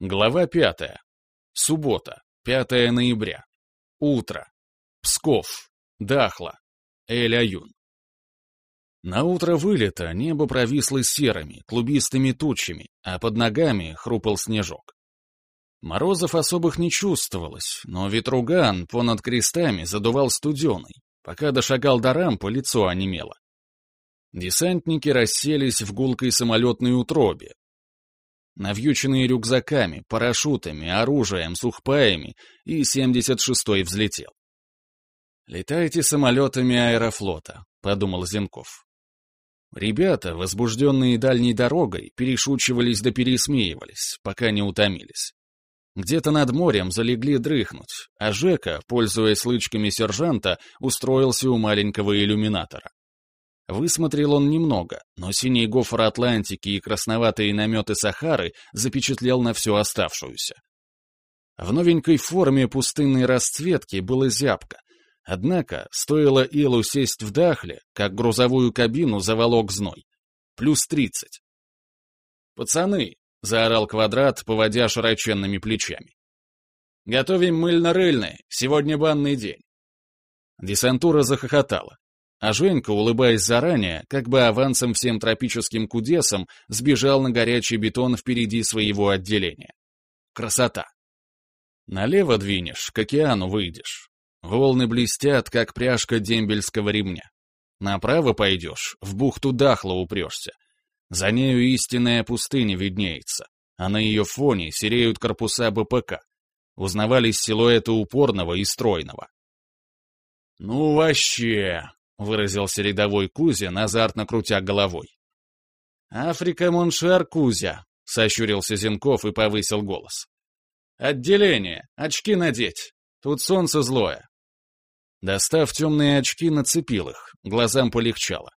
Глава пятая. Суббота, 5 ноября. Утро. Псков. Дахла. Эль-Аюн. На утро вылета небо провисло серыми, клубистыми тучами, а под ногами хрупал снежок. Морозов особых не чувствовалось, но ветруган понад крестами задувал студеный. Пока дошагал до рампы, лицо онемело. Десантники расселись в гулкой самолетной утробе, навьюченные рюкзаками, парашютами, оружием, сухпаями, и 76-й взлетел. «Летайте самолетами аэрофлота», — подумал Зенков. Ребята, возбужденные дальней дорогой, перешучивались да пересмеивались, пока не утомились. Где-то над морем залегли дрыхнуть, а Жека, пользуясь лычками сержанта, устроился у маленького иллюминатора. Высмотрел он немного, но синий гофр Атлантики и красноватые наметы Сахары запечатлел на всю оставшуюся. В новенькой форме пустынной расцветки было зябко, однако стоило Илу сесть в дахле, как грузовую кабину заволок зной. Плюс тридцать. «Пацаны!» — заорал Квадрат, поводя широченными плечами. «Готовим мыльно-рыльное, сегодня банный день». Десантура захохотала. А Женька, улыбаясь заранее, как бы авансом всем тропическим кудесам, сбежал на горячий бетон впереди своего отделения. Красота! Налево двинешь, к океану выйдешь. Волны блестят, как пряжка дембельского ремня. Направо пойдешь, в бухту Дахла упрешься. За нею истинная пустыня виднеется, а на ее фоне сереют корпуса БПК. Узнавались силуэты упорного и стройного. «Ну вообще!» — выразился рядовой Кузя, азартно крутя головой. «Африка Моншар Кузя», — сощурился Зенков и повысил голос. «Отделение! Очки надеть! Тут солнце злое!» Достав темные очки, нацепил их, глазам полегчало.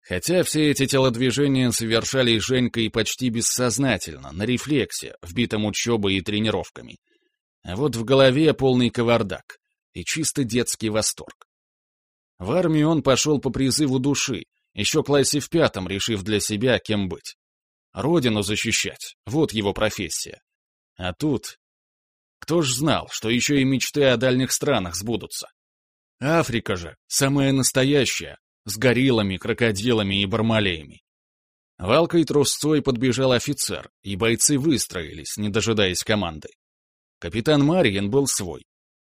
Хотя все эти телодвижения совершали Женькой почти бессознательно, на рефлексе, вбитом учебой и тренировками. А вот в голове полный кавардак и чисто детский восторг. В армию он пошел по призыву души, еще классе в пятом, решив для себя, кем быть. Родину защищать — вот его профессия. А тут... Кто ж знал, что еще и мечты о дальних странах сбудутся? Африка же, самая настоящая, с гориллами, крокодилами и бармалеями. Валкой трусцой подбежал офицер, и бойцы выстроились, не дожидаясь команды. Капитан Марьин был свой,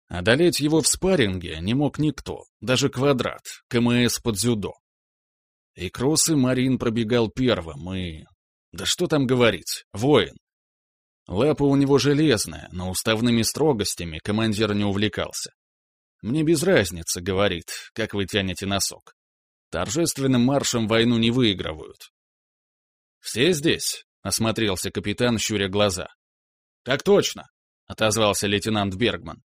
Одолеть его в спарринге не мог никто, даже квадрат, КМС под дзюдо. И кроссы Марин пробегал первым, и... Да что там говорить, воин. Лапа у него железная, но уставными строгостями командир не увлекался. «Мне без разницы», — говорит, — «как вы тянете носок. Торжественным маршем войну не выигрывают». «Все здесь?» — осмотрелся капитан, щуря глаза. «Так точно», — отозвался лейтенант Бергман.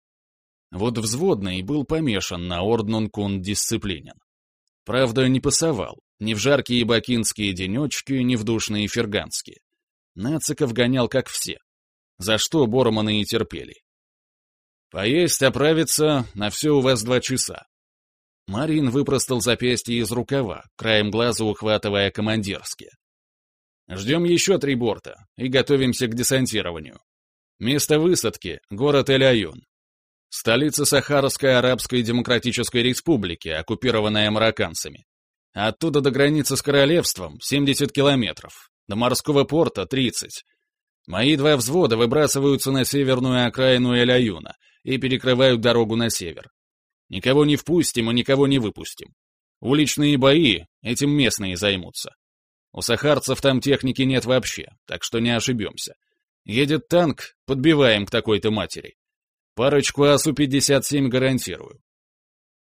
Вот взводный был помешан на орднункун дисциплинен. Правда, не пасовал, ни в жаркие бакинские денечки, ни в душные ферганские. Нациков гонял как все, за что Борманы и терпели. «Поесть, оправиться, на все у вас два часа». Марин выпростал запястье из рукава, краем глаза ухватывая командирские. «Ждем еще три борта и готовимся к десантированию. Место высадки — город Эль-Аюн. Столица Сахарской Арабской Демократической Республики, оккупированная марокканцами. Оттуда до границы с королевством 70 километров, до морского порта 30. Мои два взвода выбрасываются на северную окраину Эль-Аюна и перекрывают дорогу на север. Никого не впустим и никого не выпустим. Уличные бои этим местные займутся. У сахарцев там техники нет вообще, так что не ошибемся. Едет танк, подбиваем к такой-то матери. Парочку АСУ-57 гарантирую.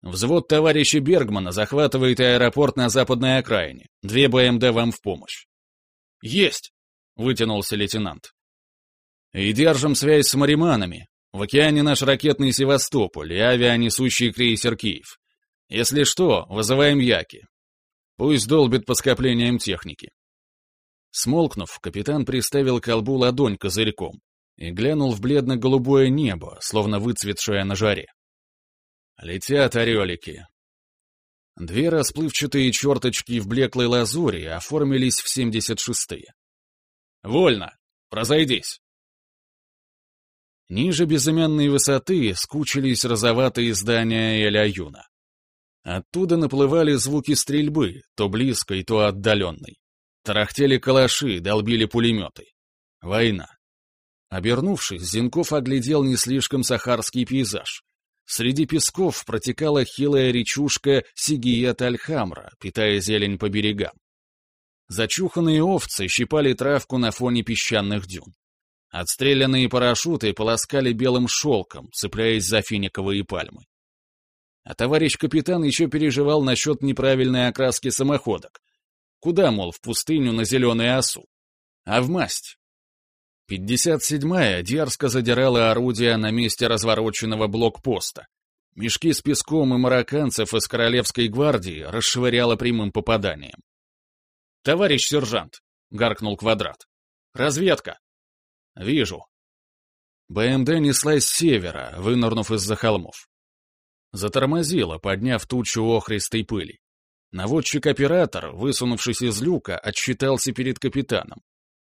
Взвод товарища Бергмана захватывает аэропорт на западной окраине. Две БМД вам в помощь. Есть! Вытянулся лейтенант. И держим связь с мариманами. В океане наш ракетный Севастополь и авианесущий крейсер Киев. Если что, вызываем Яки. Пусть долбит по скоплениям техники. Смолкнув, капитан приставил колбу ладонь козырьком, и глянул в бледно-голубое небо, словно выцветшее на жаре. Летят орелики. Две расплывчатые черточки в блеклой лазури оформились в 76-е. «Вольно! Разойдись!» Ниже безымянной высоты скучились розоватые здания Эль-Аюна. Оттуда наплывали звуки стрельбы, то близкой, то отдаленной. Тарахтели калаши, долбили пулеметы. Война. Обернувшись, Зинков оглядел не слишком сахарский пейзаж. Среди песков протекала хилая речушка Сигиет-Аль-Хамра, питая зелень по берегам. Зачуханные овцы щипали травку на фоне песчаных дюн. Отстрелянные парашюты полоскали белым шелком, цепляясь за финиковые пальмы. А товарищ капитан еще переживал насчет неправильной окраски самоходок. Куда, мол, в пустыню на зеленую осу? А в масть. 57-я дерзко задирала орудия на месте развороченного блокпоста. Мешки с песком и марокканцев из Королевской гвардии расшвыряла прямым попаданием. «Товарищ сержант!» — гаркнул Квадрат. «Разведка!» «Вижу». БМД неслась с севера, вынырнув из-за холмов. Затормозила, подняв тучу охристой пыли. Наводчик-оператор, высунувшись из люка, отсчитался перед капитаном.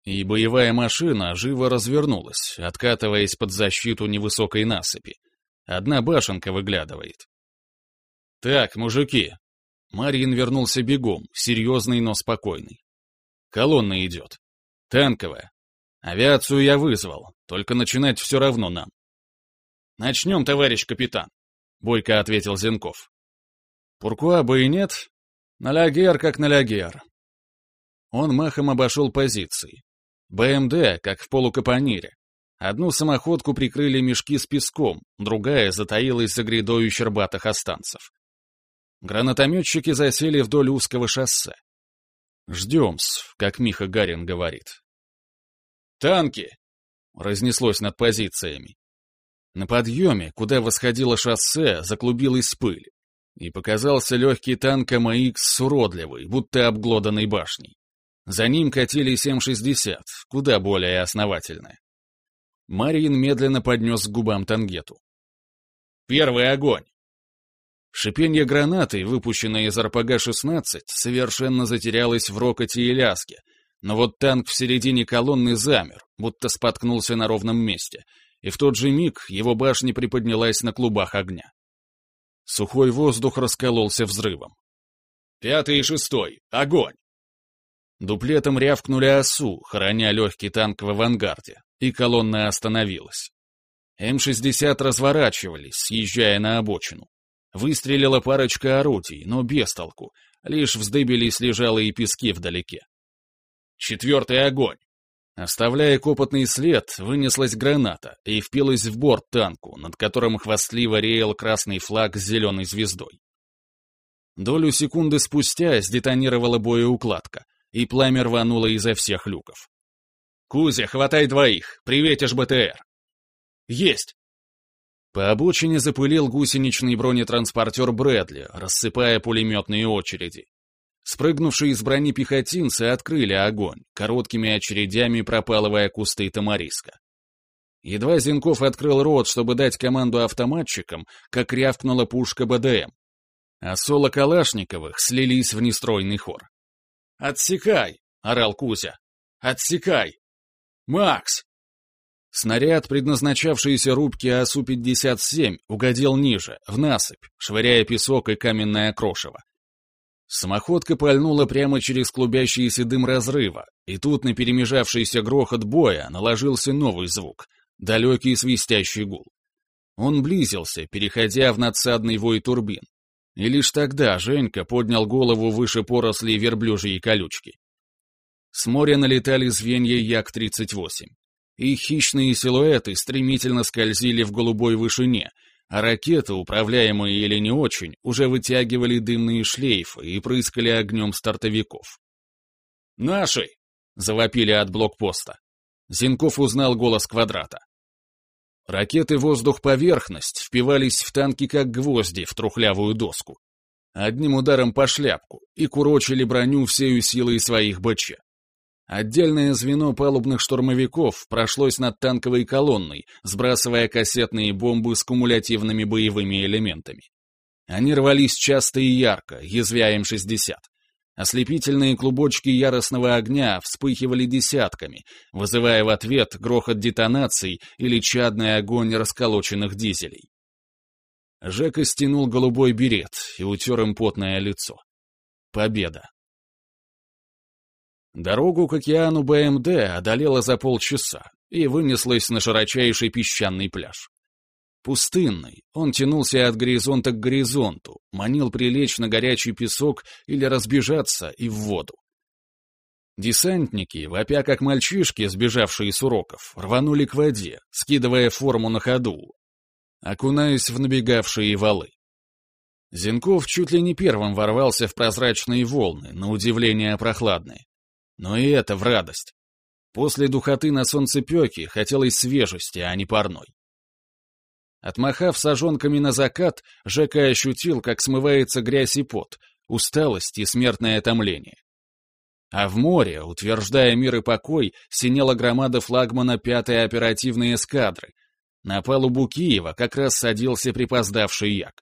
И боевая машина живо развернулась, откатываясь под защиту невысокой насыпи. Одна башенка выглядывает. «Так, мужики!» Марин вернулся бегом, серьезный, но спокойный. «Колонна идет. Танковая. Авиацию я вызвал, только начинать все равно нам». «Начнем, товарищ капитан», — бойко ответил Зенков. «Пуркуа бы и нет. Налягер как налягер». Он махом обошел позиции, БМД, как в полукапонире. Одну самоходку прикрыли мешки с песком, другая затаилась за грядой щербатых останцев. Гранатометчики засели вдоль узкого шоссе. «Ждем-с», как Миха Гарин говорит. «Танки!» — разнеслось над позициями. На подъеме, куда восходило шоссе, заклубилась пыль, и показался легкий танк АМХ с уродливой, будто обглоданной башней. За ним катились М-60, куда более основательные. Марин медленно поднес к губам тангету. «Первый огонь!» Шипенье гранаты, выпущенной из РПГ-16, совершенно затерялось в рокоте и ляске, но вот танк в середине колонны замер, будто споткнулся на ровном месте, и в тот же миг его башня приподнялась на клубах огня. Сухой воздух раскололся взрывом. «Пятый и шестой! Огонь!» Дуплетом рявкнули осу, хороня легкий танк в авангарде, и колонна остановилась. М-60 разворачивались, съезжая на обочину. Выстрелила парочка орудий, но без толку, лишь вздыбились лежалые пески вдалеке. Четвертый огонь. Оставляя копотный след, вынеслась граната и впилась в борт танку, над которым хвастливо реял красный флаг с зеленой звездой. Долю секунды спустя сдетонировала боеукладка, и пламя рвануло изо всех люков. «Кузя, хватай двоих! Приветишь БТР!» «Есть!» По обочине запылил гусеничный бронетранспортер Брэдли, рассыпая пулеметные очереди. Спрыгнувшие из брони пехотинцы открыли огонь, короткими очередями пропалывая кусты тамариска. Едва Зинков открыл рот, чтобы дать команду автоматчикам, как рявкнула пушка БДМ. А соло Калашниковых слились в нестройный хор. «Отсекай!» — орал Кузя. «Отсекай!» «Макс!» Снаряд, предназначавшийся рубке АСУ-57, угодил ниже, в насыпь, швыряя песок и каменное крошево. Самоходка пальнула прямо через клубящийся дым разрыва, и тут на перемежавшийся грохот боя наложился новый звук — далекий свистящий гул. Он близился, переходя в надсадный вой турбин. И лишь тогда Женька поднял голову выше поросли верблюжьей колючки. С моря налетали звенья Як-38. Их хищные силуэты стремительно скользили в голубой вышине, а ракеты, управляемые или не очень, уже вытягивали дымные шлейфы и прыскали огнем стартовиков. «Наши!» — завопили от блокпоста. Зинков узнал голос квадрата. Ракеты «Воздух-поверхность» впивались в танки как гвозди в трухлявую доску. Одним ударом по шляпку и курочили броню всею силой своих БЧ. Отдельное звено палубных штурмовиков прошлось над танковой колонной, сбрасывая кассетные бомбы с кумулятивными боевыми элементами. Они рвались часто и ярко, язвя М-60. Ослепительные клубочки яростного огня вспыхивали десятками, вызывая в ответ грохот детонаций или чадный огонь расколоченных дизелей. Жека стянул голубой берет и утер им потное лицо. Победа. Дорогу к океану БМД одолела за полчаса и вынеслась на широчайший песчаный пляж. Пустынный, он тянулся от горизонта к горизонту, манил прилечь на горячий песок или разбежаться и в воду. Десантники, вопя как мальчишки, сбежавшие с уроков, рванули к воде, скидывая форму на ходу, окунаясь в набегавшие валы. Зенков чуть ли не первым ворвался в прозрачные волны, на удивление прохладные. Но и это в радость. После духоты на солнцепеке хотелось свежести, а не парной. Отмахав сажонками на закат, Жека ощутил, как смывается грязь и пот, усталость и смертное томление. А в море, утверждая мир и покой, синела громада флагмана пятой оперативной эскадры. На палубу Киева как раз садился припоздавший як.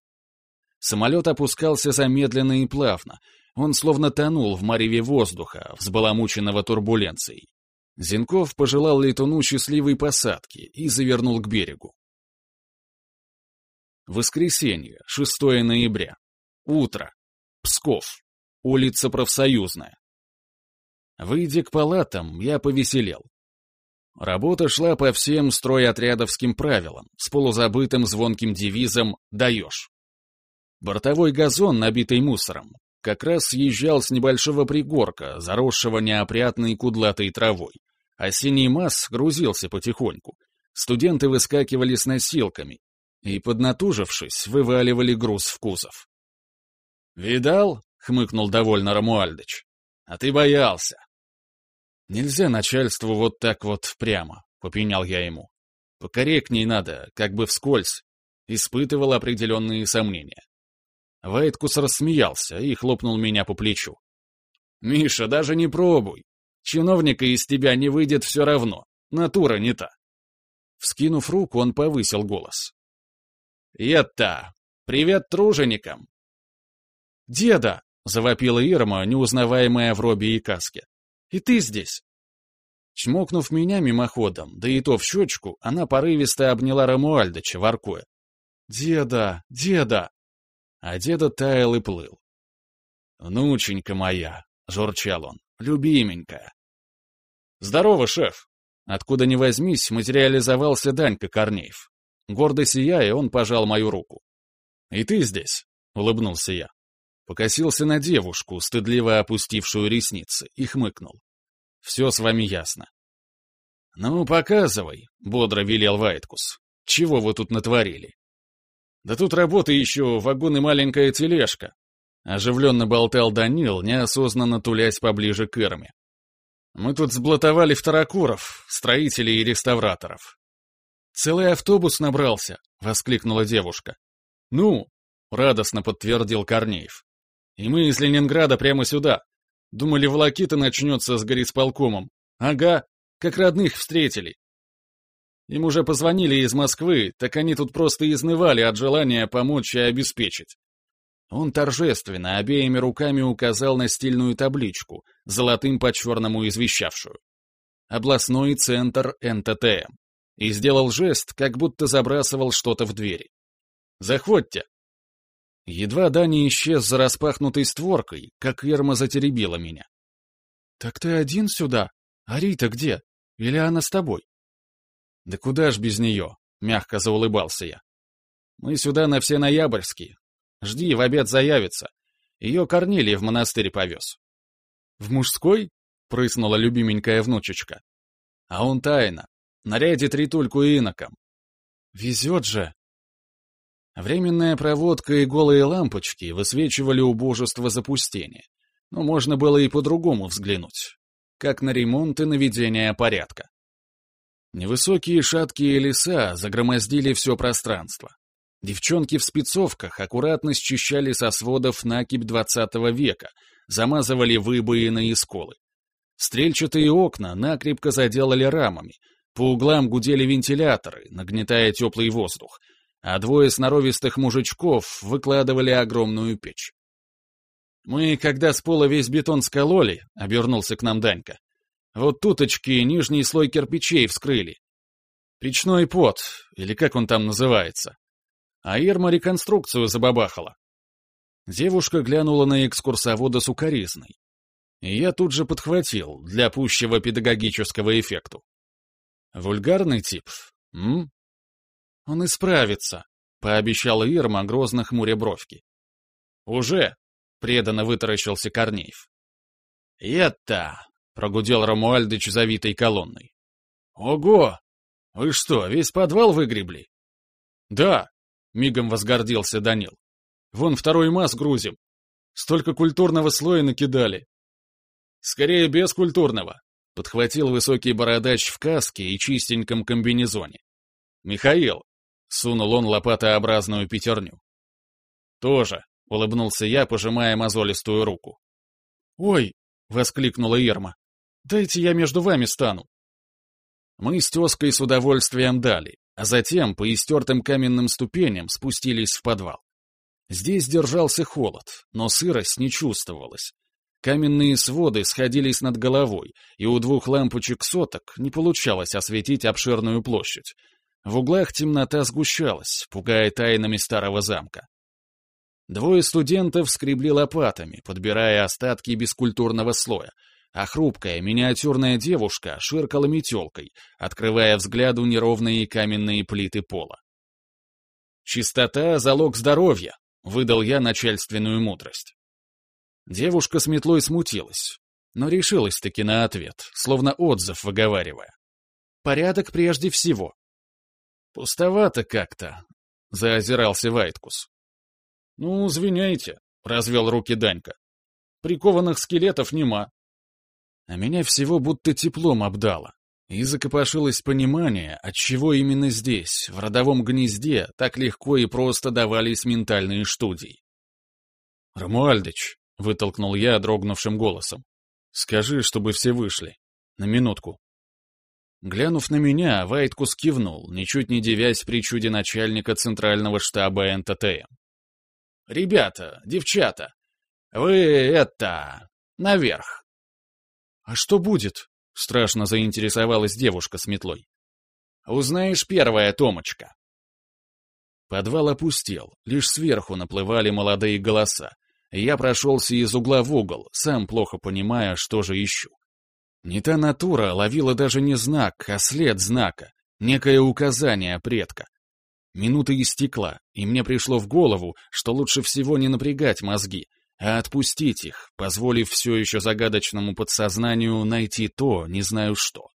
Самолет опускался замедленно и плавно, он словно тонул в мареве воздуха, взбаламученного турбуленцией. Зинков пожелал летуну счастливой посадки и завернул к берегу. Воскресенье, 6 ноября. Утро. Псков. Улица Профсоюзная. Выйдя к палатам, я повеселел. Работа шла по всем стройотрядовским правилам, с полузабытым звонким девизом «даешь». Бортовой газон, набитый мусором, как раз съезжал с небольшого пригорка, заросшего неопрятной кудлатой травой, а синий масс грузился потихоньку. Студенты выскакивали с носилками, и, поднатужившись, вываливали груз в кузов. «Видал?» — хмыкнул довольно Рамуальдыч. «А ты боялся». «Нельзя начальству вот так вот прямо», — попенял я ему. «Покорректней надо, как бы вскользь». Испытывал определенные сомнения. Вайткус рассмеялся и хлопнул меня по плечу. «Миша, даже не пробуй. Чиновника из тебя не выйдет все равно. Натура не та». Вскинув руку, он повысил голос. «Это! Привет труженикам!» «Деда!» — завопила Ирма, неузнаваемая в робе и каске. «И ты здесь!» Чмокнув меня мимоходом, да и то в щечку, она порывисто обняла Рамуальдыча, воркуя. «Деда! Деда!» А деда таял и плыл. «Внученька моя!» — журчал он. «Любименькая!» «Здорово, шеф!» Откуда ни возьмись, материализовался Данька Корнеев. Гордо сияя, он пожал мою руку. «И ты здесь?» — улыбнулся я. Покосился на девушку, стыдливо опустившую ресницы, и хмыкнул. «Все с вами ясно». «Ну, показывай», — бодро велел Вайткус. «Чего вы тут натворили?» «Да тут работа еще, вагон и маленькая тележка», — оживленно болтал Данил, неосознанно тулясь поближе к Ирме. «Мы тут сблатовали второкуров, строителей и реставраторов. «Целый автобус набрался!» — воскликнула девушка. «Ну!» — радостно подтвердил Корнеев. «И мы из Ленинграда прямо сюда. Думали, волокита начнется с горисполкомом. Ага, как родных встретили. Им уже позвонили из Москвы, так они тут просто изнывали от желания помочь и обеспечить. Он торжественно обеими руками указал на стильную табличку, золотым по черному извещавшую. Областной центр НТТМ и сделал жест, как будто забрасывал что-то в двери. «Заходьте!» Едва Дани исчез за распахнутой створкой, как Ерма затеребила меня. «Так ты один сюда? А Рита где? Или она с тобой?» «Да куда ж без нее?» — мягко заулыбался я. «Мы сюда на все ноябрьские. Жди, в обед заявится. Ее Корнилий в монастырь повез». «В мужской?» — прыснула любименькая внучечка. «А он тайно. Нарядит ритульку иноком. Везет же. Временная проводка и голые лампочки высвечивали убожество запустения. Но можно было и по-другому взглянуть. Как на ремонт и наведение порядка. Невысокие шаткие леса загромоздили все пространство. Девчонки в спецовках аккуратно счищали со сводов накипь двадцатого века, замазывали выбоины и сколы. Стрельчатые окна накрепко заделали рамами, по углам гудели вентиляторы, нагнетая теплый воздух, а двое сноровистых мужичков выкладывали огромную печь. Мы, когда с пола весь бетон скололи, — обернулся к нам Данька, — вот туточки нижний слой кирпичей вскрыли. Печной пот, или как он там называется. А Ирма реконструкцию забабахала. Девушка глянула на экскурсовода сукоризной. И я тут же подхватил, для пущего педагогического эффекту. Вульгарный тип, м? Он исправится, — пообещала Ирма, грозно хмуря бровки. «Уже!» — преданно вытаращился Корнеев. «Это!» — прогудел Рамуальдыч завитой колонной. «Ого! Вы что, весь подвал выгребли?» «Да!» — мигом возгордился Данил. «Вон второй масс грузим. Столько культурного слоя накидали». «Скорее без культурного», — подхватил высокий бородач в каске и чистеньком комбинезоне. «Михаил!» — сунул он лопатообразную пятерню. «Тоже», — улыбнулся я, пожимая мозолистую руку. «Ой!» — воскликнула Ирма. «Дайте я между вами стану». Мы с тезкой с удовольствием дали, а затем по истертым каменным ступеням спустились в подвал. Здесь держался холод, но сырость не чувствовалась. Каменные своды сходились над головой, и у двух лампочек соток не получалось осветить обширную площадь. В углах темнота сгущалась, пугая тайнами старого замка. Двое студентов скребли лопатами, подбирая остатки бескультурного слоя, а хрупкая миниатюрная девушка ширкала метелкой, открывая взгляду неровные каменные плиты пола. «Чистота — залог здоровья», — выдал я начальственную мудрость. Девушка с метлой смутилась, но решилась-таки на ответ, словно отзыв выговаривая. «Порядок прежде всего». «Пустовато как-то», — заозирался Вайткус. «Ну, извиняйте», — развел руки Данька. «Прикованных скелетов нема». А меня всего будто теплом обдало, и закопошилось понимание, отчего именно здесь, в родовом гнезде, так легко и просто давались ментальные студии. «Рамуальдыч», Вытолкнул я дрогнувшим голосом. «Скажи, чтобы все вышли. На минутку». Глянув на меня, Вайткус кивнул, ничуть не девясь причуде начальника центрального штаба НТТМ. «Ребята, девчата, вы это... наверх». «А что будет?» — страшно заинтересовалась девушка с метлой. «Узнаешь первая, Томочка». Подвал опустел, лишь сверху наплывали молодые голоса, я прошелся из угла в угол, сам плохо понимая, что же ищу. Не та натура ловила даже не знак, а след знака, некое указание предка. Минута истекла, и мне пришло в голову, что лучше всего не напрягать мозги, а отпустить их, позволив все еще загадочному подсознанию найти то, не знаю что.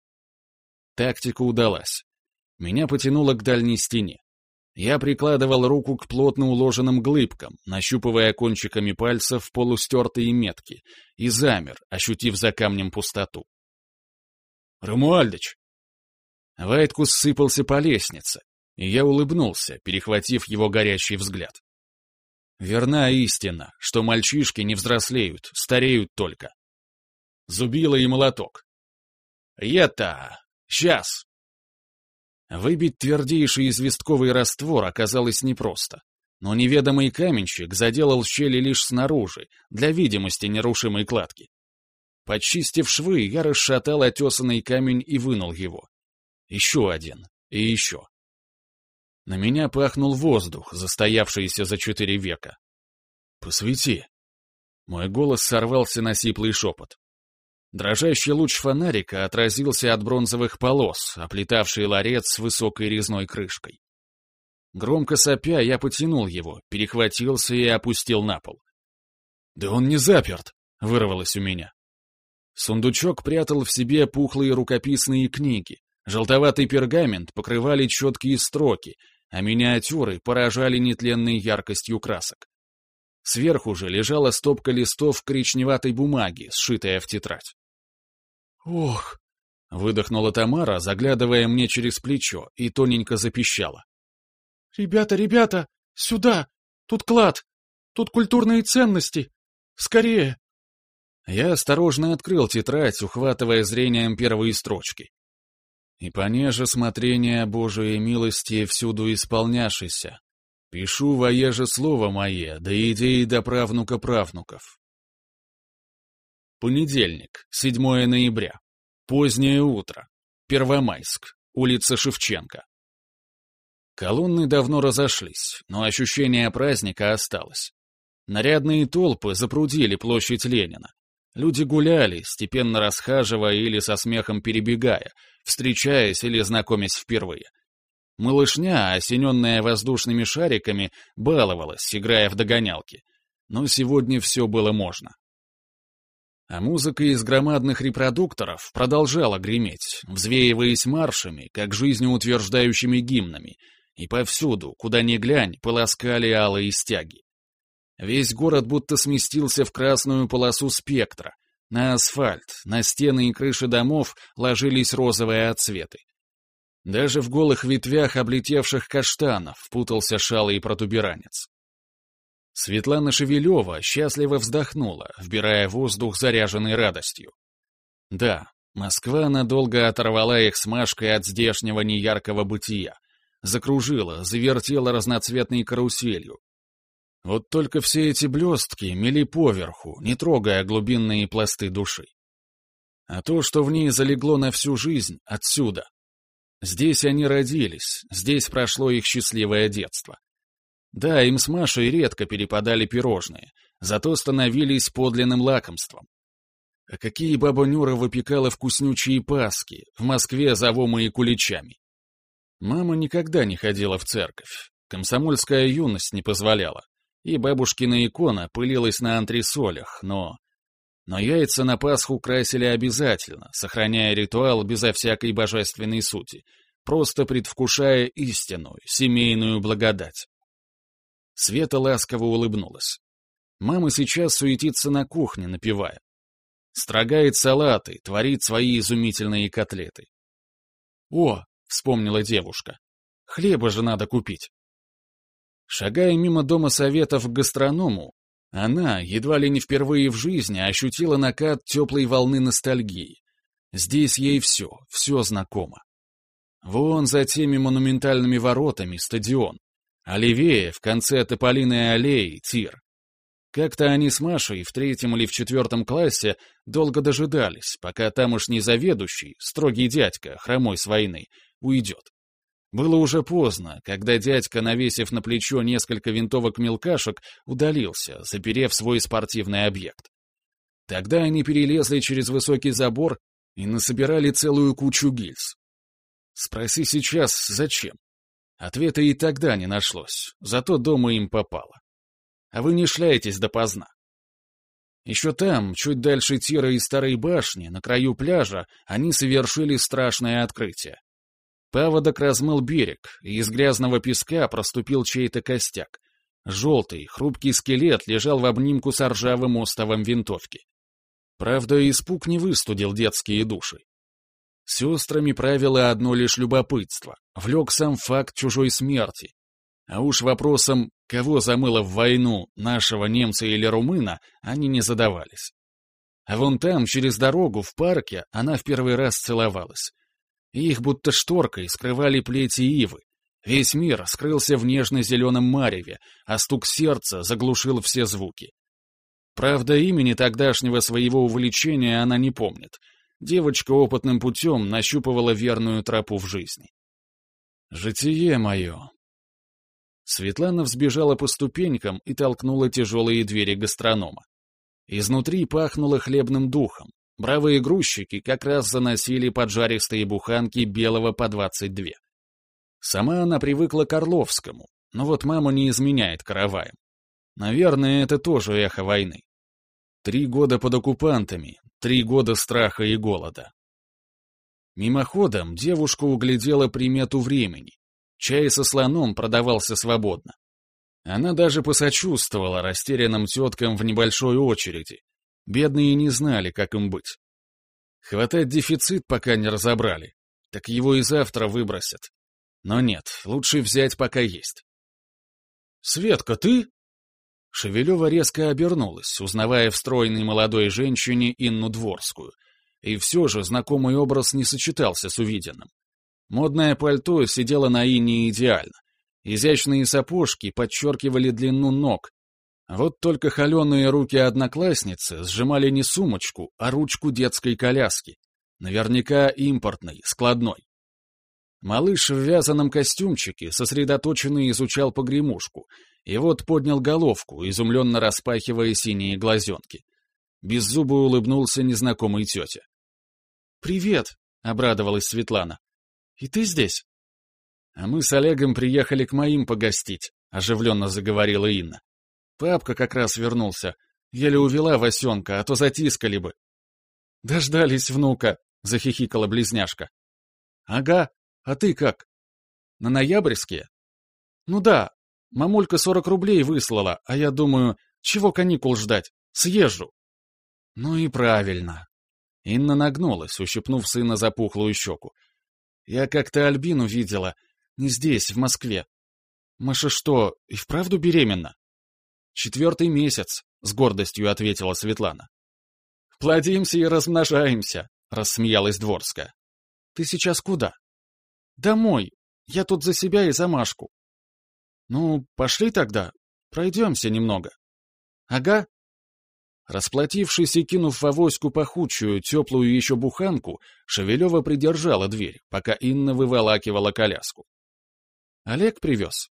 Тактика удалась. Меня потянуло к дальней стене. Я прикладывал руку к плотно уложенным глыбкам, нащупывая кончиками пальцев полустертые метки, и замер, ощутив за камнем пустоту. «Рамуальдыч!» Вайткус сыпался по лестнице, и я улыбнулся, перехватив его горящий взгляд. Верна истина, что мальчишки не взрослеют, стареют только. Зубило и молоток. «Это... сейчас!» Выбить твердейший известковый раствор оказалось непросто. Но неведомый каменщик заделал щели лишь снаружи, для видимости нерушимой кладки. Подчистив швы, я расшатал отесанный камень и вынул его. Еще один. И еще. На меня пахнул воздух, застоявшийся за четыре века. «Посвети!» Мой голос сорвался на сиплый шепот. Дрожащий луч фонарика отразился от бронзовых полос, оплетавший ларец с высокой резной крышкой. Громко сопя, я потянул его, перехватился и опустил на пол. «Да он не заперт!» — вырвалось у меня. Сундучок прятал в себе пухлые рукописные книги, желтоватый пергамент покрывали четкие строки, а миниатюры поражали нетленной яркостью красок. Сверху же лежала стопка листов коричневатой бумаги, сшитая в тетрадь. «Ох!» — выдохнула Тамара, заглядывая мне через плечо, и тоненько запищала. «Ребята, ребята, сюда! Тут клад! Тут культурные ценности! Скорее!» Я осторожно открыл тетрадь, ухватывая зрением первые строчки. «И понеже смотрение Божией милости всюду исполняшися, пишу воеже слово мое, да идеи до правнука правнуков. Понедельник, 7 ноября. Позднее утро. Первомайск. Улица Шевченко. Колонны давно разошлись, но ощущение праздника осталось. Нарядные толпы запрудили площадь Ленина. Люди гуляли, степенно расхаживая или со смехом перебегая, встречаясь или знакомясь впервые. Малышня, осененная воздушными шариками, баловалась, играя в догонялки. Но сегодня все было можно. А музыка из громадных репродукторов продолжала греметь, взвеиваясь маршами, как жизнеутверждающими гимнами, и повсюду, куда ни глянь, полоскали алые стяги. Весь город будто сместился в красную полосу спектра. На асфальт, на стены и крыши домов ложились розовые отцветы. Даже в голых ветвях облетевших каштанов путался шалый протуберанец. Светлана Шевелева счастливо вздохнула, вбирая воздух, заряженный радостью. Да, Москва надолго оторвала их с Машкой от здешнего неяркого бытия, закружила, завертела разноцветной каруселью. Вот только все эти блестки мели поверху, не трогая глубинные пласты души. А то, что в ней залегло на всю жизнь, отсюда. Здесь они родились, здесь прошло их счастливое детство. Да, им с Машей редко перепадали пирожные, зато становились подлинным лакомством. А какие баба Нюра выпекала вкуснючие паски, в Москве зовомые куличами. Мама никогда не ходила в церковь, комсомольская юность не позволяла, и бабушкина икона пылилась на антресолях, но... Но яйца на Пасху красили обязательно, сохраняя ритуал безо всякой божественной сути, просто предвкушая истинную, семейную благодать. Света ласково улыбнулась. Мама сейчас суетится на кухне, напевая. Строгает салаты, творит свои изумительные котлеты. «О!» — вспомнила девушка. «Хлеба же надо купить». Шагая мимо дома советов к гастроному, она, едва ли не впервые в жизни, ощутила накат теплой волны ностальгии. Здесь ей все, все знакомо. Вон за теми монументальными воротами стадион, а левее, в конце Тополиной аллеи, тир. Как-то они с Машей в третьем или в четвертом классе долго дожидались, пока тамошний заведующий, строгий дядька, хромой с войны, уйдет. Было уже поздно, когда дядька, навесив на плечо несколько винтовок-мелкашек, удалился, заперев свой спортивный объект. Тогда они перелезли через высокий забор и насобирали целую кучу гильз. Спроси сейчас, зачем? Ответа и тогда не нашлось, зато дома им попало. А вы не шляетесь допоздна. Еще там, чуть дальше тира и старой башни, на краю пляжа, они совершили страшное открытие. Паводок размыл берег, и из грязного песка проступил чей-то костяк. Желтый, хрупкий скелет лежал в обнимку с ржавым остовом винтовки. Правда, испуг не выстудил детские души. Сестрами правило одно лишь любопытство, влек сам факт чужой смерти. А уж вопросом, кого замыло в войну, нашего немца или румына, они не задавались. А вон там, через дорогу, в парке, она в первый раз целовалась. Их будто шторкой скрывали плети ивы. Весь мир скрылся в нежно-зеленом мареве, а стук сердца заглушил все звуки. Правда, имени тогдашнего своего увлечения она не помнит — девочка опытным путем нащупывала верную тропу в жизни. «Житие мое!» Светлана взбежала по ступенькам и толкнула тяжелые двери гастронома. Изнутри пахнуло хлебным духом. Бравые грузчики как раз заносили поджаристые буханки белого по двадцать две. Сама она привыкла к Орловскому, но вот мама не изменяет караваем. Наверное, это тоже эхо войны. Три года под оккупантами, три года страха и голода. Мимоходом девушка углядела примету времени. Чай со слоном продавался свободно. Она даже посочувствовала растерянным теткам в небольшой очереди. Бедные не знали, как им быть. Хватать дефицит пока не разобрали, так его и завтра выбросят. Но нет, лучше взять пока есть. «Светка, ты?» Шевелева резко обернулась, узнавая в стройной молодой женщине Инну Дворскую. И все же знакомый образ не сочетался с увиденным. Модное пальто сидело на Инне идеально. Изящные сапожки подчеркивали длину ног, Вот только холеные руки одноклассницы сжимали не сумочку, а ручку детской коляски. Наверняка импортной, складной. Малыш в вязаном костюмчике сосредоточенно изучал погремушку, и вот поднял головку, изумленно распахивая синие глазенки. Беззубо улыбнулся незнакомый тетя. «Привет!» — обрадовалась Светлана. «И ты здесь?» «А мы с Олегом приехали к моим погостить», — оживленно заговорила Инна. «Папка как раз вернулся. Еле увела Васенка, а то затискали бы». «Дождались внука», — захихикала близняшка. «Ага, а ты как? На ноябрьске?» «Ну да, мамулька сорок рублей выслала, а я думаю, чего каникул ждать? Съезжу». «Ну и правильно». Инна нагнулась, ущипнув сына за пухлую щеку. «Я как-то Альбину видела. Не здесь, в Москве. Маша что, и вправду беременна?» «Четвертый месяц», — с гордостью ответила Светлана. «Плодимся и размножаемся», — рассмеялась Дворская. «Ты сейчас куда?» «Домой. Я тут за себя и за Машку». «Ну, пошли тогда. Пройдемся немного». «Ага», Расплатившись и кинув в авоську пахучую, теплую еще буханку, Шевелева придержала дверь, пока Инна выволакивала коляску. Олег привез.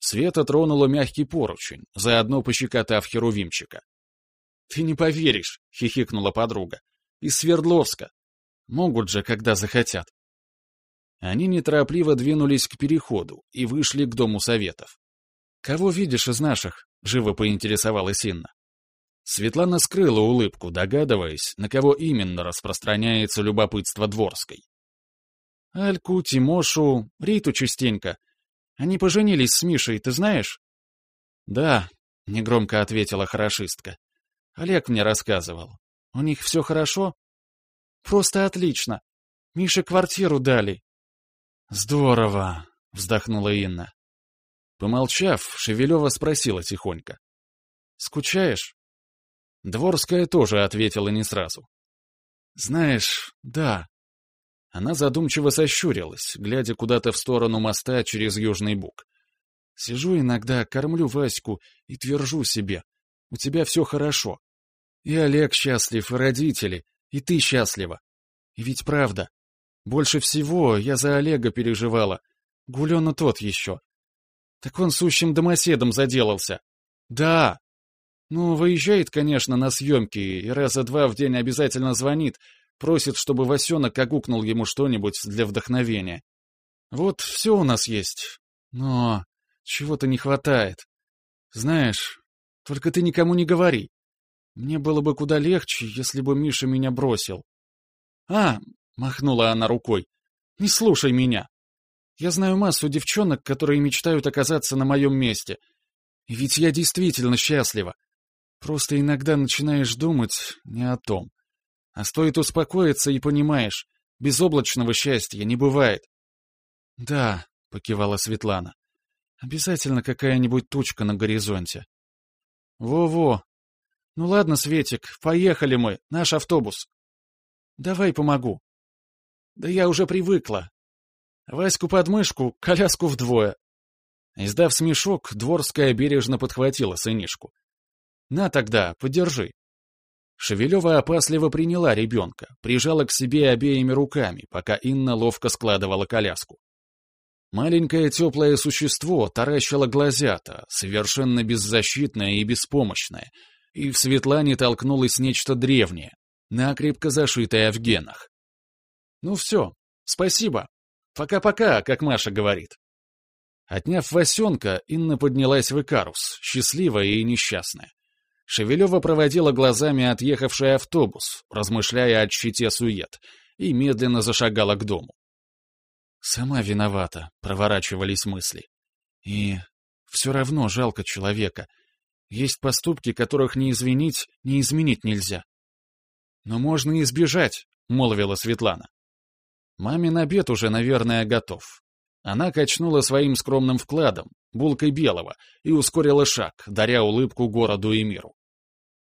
Света тронула мягкий поручень, заодно пощекотав херувимчика. «Ты не поверишь», — хихикнула подруга. «Из Свердловска. Могут же, когда захотят». Они неторопливо двинулись к переходу и вышли к Дому Советов. «Кого видишь из наших?» — живо поинтересовалась Инна. Светлана скрыла улыбку, догадываясь, на кого именно распространяется любопытство Дворской. «Альку, Тимошу, Риту частенько. Они поженились с Мишей, ты знаешь?» «Да», — негромко ответила хорошистка. «Олег мне рассказывал. У них все хорошо?» «Просто отлично. Мише квартиру дали». «Здорово», — вздохнула Инна. Помолчав, Шевелева спросила тихонько. «Скучаешь?» Дворская тоже ответила не сразу. «Знаешь, да». Она задумчиво сощурилась, глядя куда-то в сторону моста через Южный Буг. «Сижу иногда, кормлю Ваську и твержу себе. У тебя все хорошо. И Олег счастлив, и родители, и ты счастлива. И ведь правда. Больше всего я за Олега переживала. Гулена тот еще. Так он сущим домоседом заделался. Да, ну, выезжает, конечно, на съемки и раза два в день обязательно звонит, просит, чтобы Васенок огукнул ему что-нибудь для вдохновения. Вот все у нас есть, но чего-то не хватает. Знаешь, только ты никому не говори. Мне было бы куда легче, если бы Миша меня бросил. А, махнула она рукой, не слушай меня. Я знаю массу девчонок, которые мечтают оказаться на моем месте. И ведь я действительно счастлива. Просто иногда начинаешь думать не о том. А стоит успокоиться и понимаешь, безоблачного счастья не бывает. — Да, — покивала Светлана, — обязательно какая-нибудь тучка на горизонте. Во — Ну ладно, Светик, поехали мы, наш автобус. — Давай помогу. — Да я уже привыкла. Ваську под мышку, коляску вдвое. Издав смешок, Дворская бережно подхватила сынишку. На тогда, подержи. Шевелева опасливо приняла ребенка, прижала к себе обеими руками, пока Инна ловко складывала коляску. Маленькое теплое существо таращило глазята, совершенно беззащитное и беспомощное, и в Светлане толкнулось нечто древнее, накрепко зашитое в генах. «Ну все, спасибо. Пока-пока, как Маша говорит». Отняв Васенка, Инна поднялась в Икарус, счастливая и несчастная. Шевелева проводила глазами отъехавший автобус, размышляя о щите сует, и медленно зашагала к дому. «Сама виновата», — проворачивались мысли. «И все равно жалко человека. Есть поступки, которых не извинить, не изменить нельзя». «Но можно избежать», — молвила Светлана. «Мамин обед уже, наверное, готов». Она качнула своим скромным вкладом, булкой белого, и ускорила шаг, даря улыбку городу и миру.